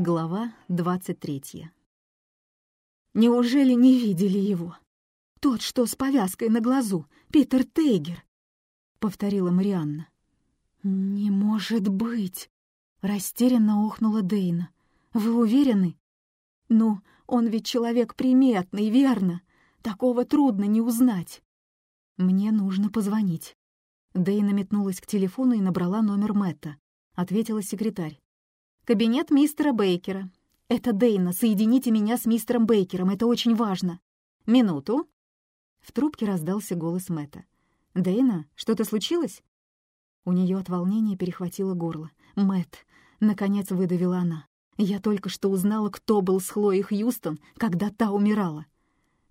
Глава 23 «Неужели не видели его? Тот, что с повязкой на глазу, Питер Тейгер!» — повторила Марианна. «Не может быть!» — растерянно охнула Дейна. «Вы уверены?» «Ну, он ведь человек приметный, верно? Такого трудно не узнать». «Мне нужно позвонить». Дейна метнулась к телефону и набрала номер Мэтта. Ответила секретарь. «Кабинет мистера Бейкера. Это Дейна, соедините меня с мистером Бейкером, это очень важно». «Минуту». В трубке раздался голос Мэтта. «Дейна, что-то случилось?» У нее от волнения перехватило горло. Мэт, наконец выдавила она. «Я только что узнала, кто был с Хлоей Хьюстон, когда та умирала.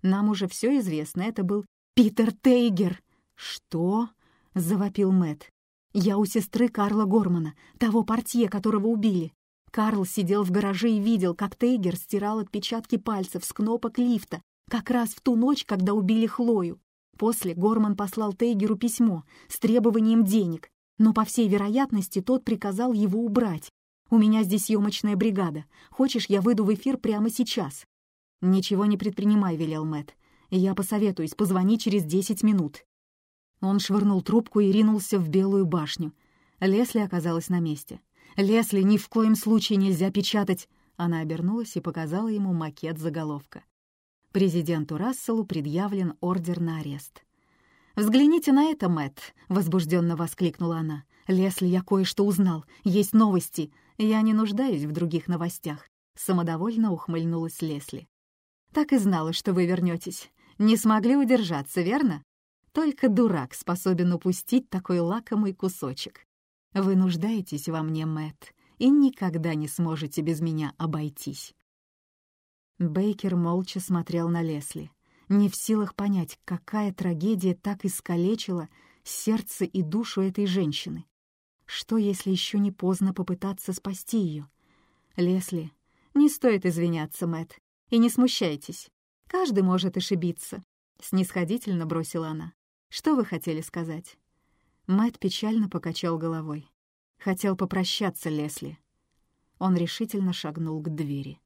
Нам уже все известно, это был Питер Тейгер». «Что?» — завопил Мэт. «Я у сестры Карла Гормана, того портье, которого убили. Карл сидел в гараже и видел, как Тейгер стирал отпечатки пальцев с кнопок лифта, как раз в ту ночь, когда убили Хлою. После Горман послал Тейгеру письмо с требованием денег, но, по всей вероятности, тот приказал его убрать. «У меня здесь съемочная бригада. Хочешь, я выйду в эфир прямо сейчас?» «Ничего не предпринимай», — велел Мэтт. «Я посоветуюсь, позвони через десять минут». Он швырнул трубку и ринулся в Белую башню. Лесли оказалась на месте. «Лесли, ни в коем случае нельзя печатать!» Она обернулась и показала ему макет заголовка. Президенту Расселу предъявлен ордер на арест. «Взгляните на это, Мэтт!» — возбужденно воскликнула она. «Лесли, я кое-что узнал. Есть новости. Я не нуждаюсь в других новостях». Самодовольно ухмыльнулась Лесли. «Так и знала, что вы вернетесь. Не смогли удержаться, верно? Только дурак способен упустить такой лакомый кусочек. Вы нуждаетесь во мне, Мэтт, и никогда не сможете без меня обойтись». Бейкер молча смотрел на Лесли не в силах понять, какая трагедия так искалечила сердце и душу этой женщины. Что, если еще не поздно попытаться спасти ее? Лесли, не стоит извиняться, Мэт, и не смущайтесь. Каждый может ошибиться. Снисходительно бросила она. Что вы хотели сказать? Мэт печально покачал головой. Хотел попрощаться Лесли. Он решительно шагнул к двери.